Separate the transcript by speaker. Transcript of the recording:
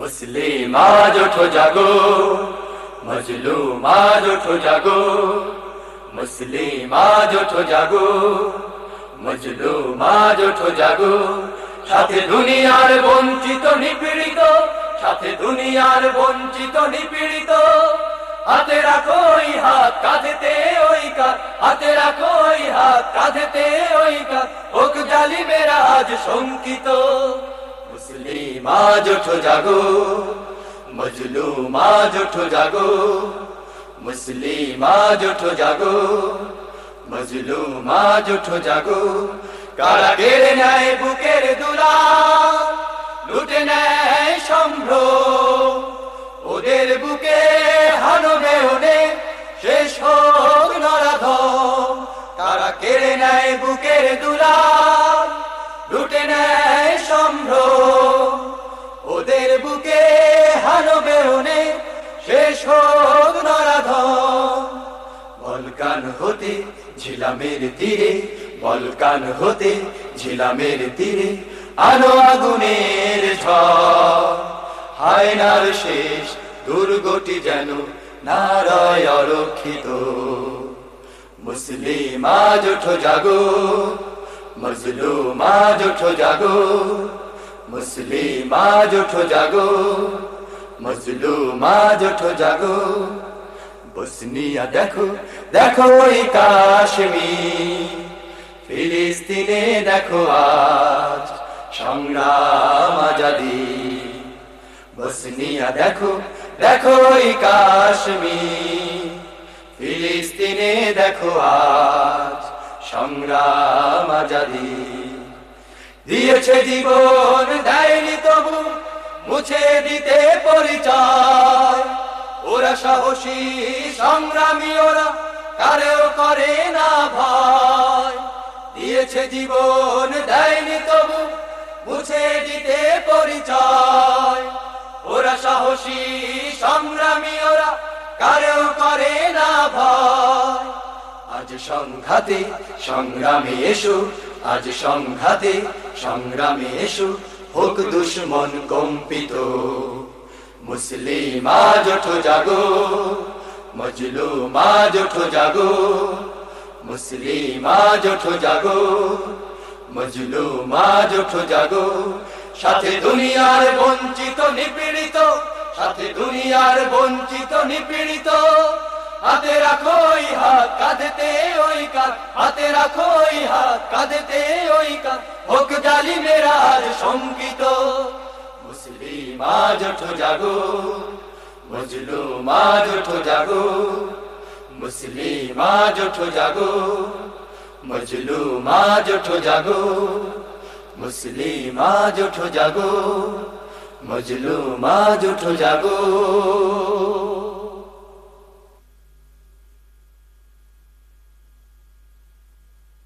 Speaker 1: মুসলিম ওঠো জাগো মজলুম ওঠো জাগো মুসলিম ওঠো জাগো মজলুম ওঠো জাগো সাথে দুনিয়ার বঞ্চিত নিপীড়িত সাথে দুনিয়ার বঞ্চিত নিপীড়িত হাতে রাখো ওই হাত কাঁধেতে ওই কাঁধ হাতে রাখো ওই হাত কাঁধেতে ওই কাঁধ হোক জালিমেরা আজ শঙ্কিত মুসলিম, আজ ওঠো জাগো। মজলুম, আজ ওঠো জাগো। মুসলিম, আজ ওঠো জাগো। মজলুম, আজ ওঠো জাগো। কারা কেড়ে নেয় বুকের দুলা, লুটে নেয় সম্ভ্রম ওদের বুকে হানবে ওনে শেষ হোক নরাধম। তারা কেড়ে নেয় বুকের দুলা লুটে নেয় সম্ভ্রম ওদের বুকে হানবে ওনে, শেষ হোক নরাধম। বলকান হতে ঝিলামের তীরে, বলকান হতে ঝিলামের তীরে, আলো আগুনের ঝড়। হায়নার শেষ দুর্গটি যেন নারায় অরক্ষিত। মুসলিম আজ জাগো। মজলুম আজ ওঠো জাগো, মুসলিম আজ ওঠো জাগো মজলুম আজ ওঠো জাগো। বসনিয়া দেখো দেখো ওই কাশ্মীর, ফিলিস্তিনে দেখো আজ সংগ্রাম আজাদি। বসনিয়া দেখো দেখো ওই কাশ্মীর, ফিলিস্তিনে দেখো আজ সংগ্রাম দিয়েছে জীবন, দেয়নি তবু মুছে দিতে পরিচয়। ওরা সাহসী, সংগ্রামী ওরা, কারেও করে না ভয় দিয়েছে জীবন, দেয়নি তবু মুছে দিতে পরিচয়। ওরা সাহসী, সংগ্রামী ওরা, কারেও করে না ভয় আজ সংঘাতে সংগ্রামে এসো আজ সংঘাতে সংগ্রামে এসো, হোক দুশ্মন কম্পিত। মুসলিম আজ ওঠো, জাগো। মজলুম আজ ওঠো, জাগো। মুসলিম আজ ওঠো, জাগো। মজলুম আজ ওঠো, জাগো। সাথে দুনিয়ার বঞ্চিত, নিপীড়িত। সাথে দুনিয়ার বঞ্চিত, নিপীড়িত। হাতে রাখো হাত, কাঁধ হাতে রাখো ওই হাত, কাঁধেতে ওই কাঁধ। হোক জালি মেরা আজ শঙ্কিত। মুসলিম আজ ওঠো জাগো, মজলুম আজ ওঠো জাগো, মুসলিম আজ ওঠো জাগো, মজলুম আজ ওঠো জাগো, মুসলিম আজ ওঠো জাগো, মজলুম আজ ওঠো জাগো।